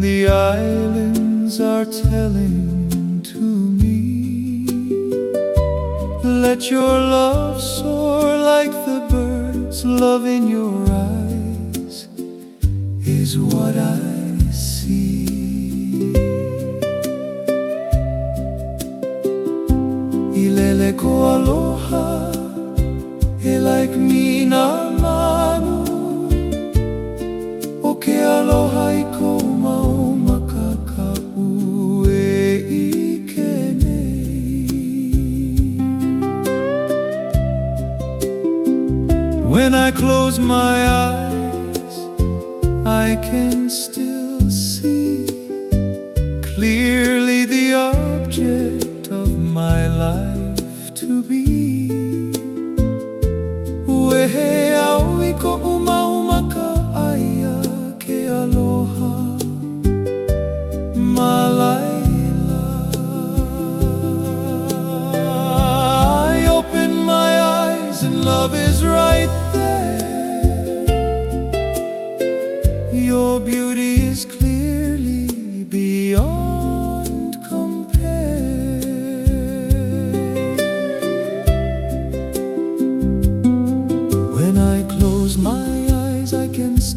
The islands are telling to me. Let your love soar like the birds Love in your eyes is what I see. Ileleko aloha E like me When I close my eyes, I can still see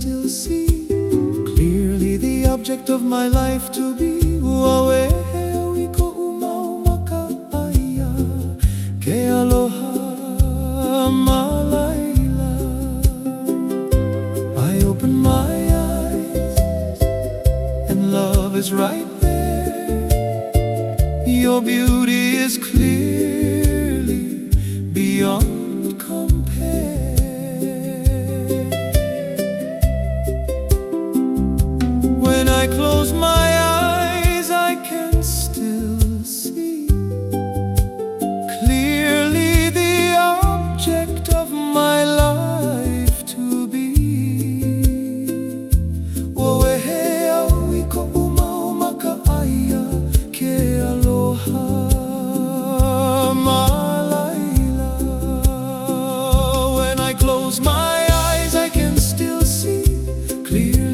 still see clearly the object of my life to be. Wawe wiko umaumaka aia ke aloha malaila I open my eyes and love is right there. Your beauty is clearly beyond close my eyes, I can still see clearly the object of my life to be. Wawehea wiko umauma ka aia ke aloha malaila. When I close my eyes, I can still see clearly.